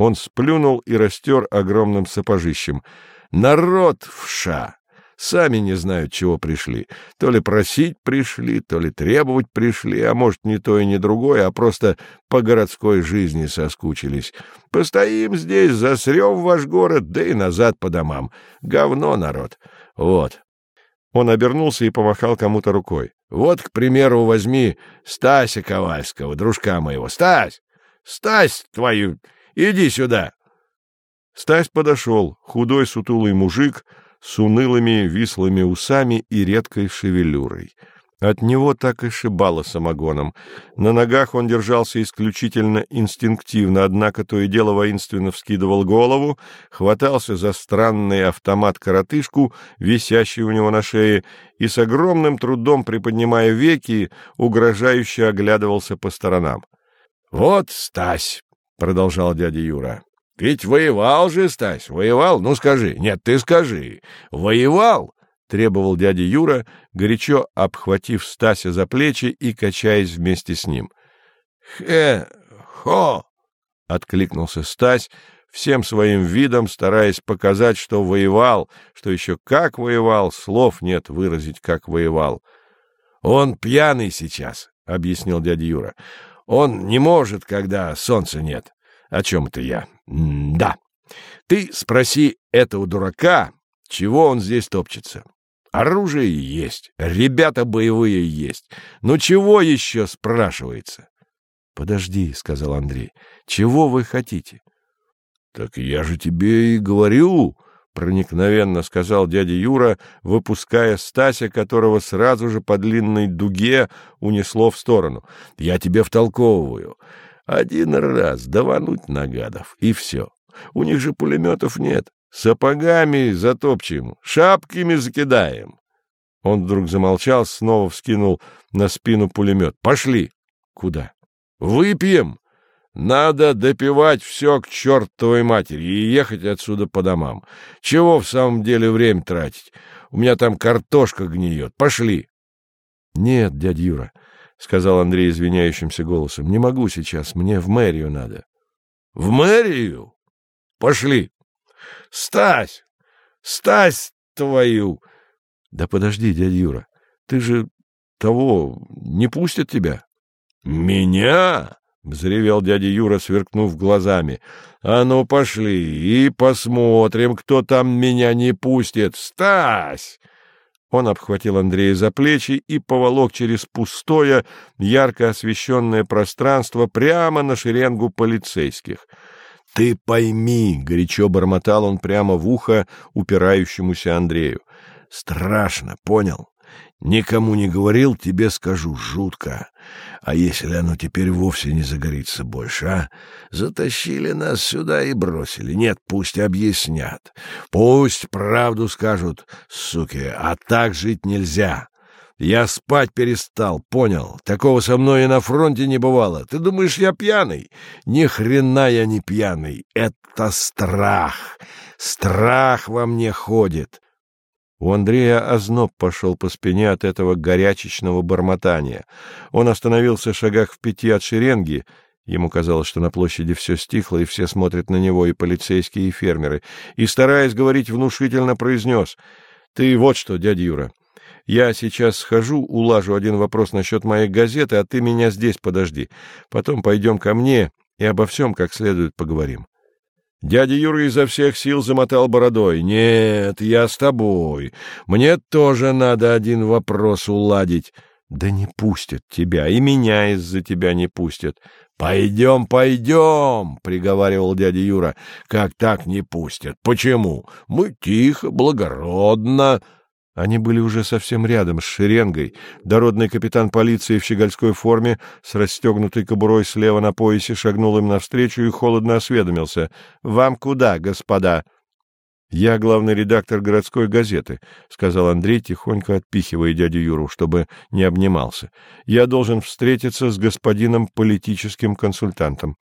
Он сплюнул и растер огромным сапожищем. «Народ вша! Сами не знают, чего пришли. То ли просить пришли, то ли требовать пришли, а может, не то и не другое, а просто по городской жизни соскучились. Постоим здесь, засрем ваш город, да и назад по домам. Говно, народ. Вот». Он обернулся и помахал кому-то рукой. «Вот, к примеру, возьми Стася Ковальского, дружка моего. Стась! Стась твою! Иди сюда!» Стась подошел, худой сутулый мужик с унылыми вислыми усами и редкой шевелюрой. От него так и шибало самогоном. На ногах он держался исключительно инстинктивно, однако то и дело воинственно вскидывал голову, хватался за странный автомат-коротышку, висящий у него на шее, и с огромным трудом, приподнимая веки, угрожающе оглядывался по сторонам. — Вот Стась! — продолжал дядя Юра. — Ведь воевал же, Стась, воевал? Ну, скажи. Нет, ты скажи. Воевал? — требовал дядя Юра, горячо обхватив Стася за плечи и качаясь вместе с ним. «Хе-хо!» — откликнулся Стась, всем своим видом стараясь показать, что воевал, что еще как воевал, слов нет выразить, как воевал. «Он пьяный сейчас», — объяснил дядя Юра. «Он не может, когда солнца нет». «О чем это я?» «Да. Ты спроси этого дурака, чего он здесь топчется. Оружие есть, ребята боевые есть. Ну чего еще спрашивается? — Подожди, — сказал Андрей, — чего вы хотите? — Так я же тебе и говорю, — проникновенно сказал дядя Юра, выпуская Стася, которого сразу же по длинной дуге унесло в сторону. — Я тебе втолковываю. Один раз давануть на гадов, и все. У них же пулеметов нет. Сапогами затопчем, шапками закидаем. Он вдруг замолчал, снова вскинул на спину пулемет. Пошли. Куда? Выпьем. Надо допивать все к чертовой матери и ехать отсюда по домам. Чего в самом деле время тратить? У меня там картошка гниет. Пошли. Нет, дядя Юра, — сказал Андрей извиняющимся голосом, — не могу сейчас, мне в мэрию надо. — В мэрию? Пошли. Стась! Стась твою! Да подожди, дядя Юра, ты же того не пустят тебя. Меня? — взревел дядя Юра, сверкнув глазами. — А ну, пошли и посмотрим, кто там меня не пустит. Стась! Он обхватил Андрея за плечи и поволок через пустое, ярко освещенное пространство прямо на шеренгу полицейских — ты пойми, — горячо бормотал он прямо в ухо упирающемуся Андрею. — Страшно, понял? Никому не говорил, тебе скажу, жутко. А если оно теперь вовсе не загорится больше, а? Затащили нас сюда и бросили. Нет, пусть объяснят. Пусть правду скажут, суки, а так жить нельзя. Я спать перестал, понял. Такого со мной и на фронте не бывало. Ты думаешь, я пьяный? Ни хрена я не пьяный. Это страх. Страх во мне ходит. У Андрея озноб пошел по спине от этого горячечного бормотания. Он остановился в шагах в пяти от шеренги. Ему казалось, что на площади все стихло, и все смотрят на него, и полицейские, и фермеры. И, стараясь говорить внушительно, произнес. — Ты вот что, дядя Юра, я сейчас схожу, улажу один вопрос насчет моей газеты, а ты меня здесь подожди. Потом пойдем ко мне и обо всем как следует поговорим. Дядя Юра изо всех сил замотал бородой. «Нет, я с тобой. Мне тоже надо один вопрос уладить». «Да не пустят тебя, и меня из-за тебя не пустят». «Пойдем, пойдем», — приговаривал дядя Юра. «Как так не пустят? Почему? Мы тихо, благородно...» Они были уже совсем рядом с шеренгой. Дородный капитан полиции в щегольской форме с расстегнутой кобурой слева на поясе шагнул им навстречу и холодно осведомился. — Вам куда, господа? — Я главный редактор городской газеты, — сказал Андрей, тихонько отпихивая дядю Юру, чтобы не обнимался. — Я должен встретиться с господином политическим консультантом.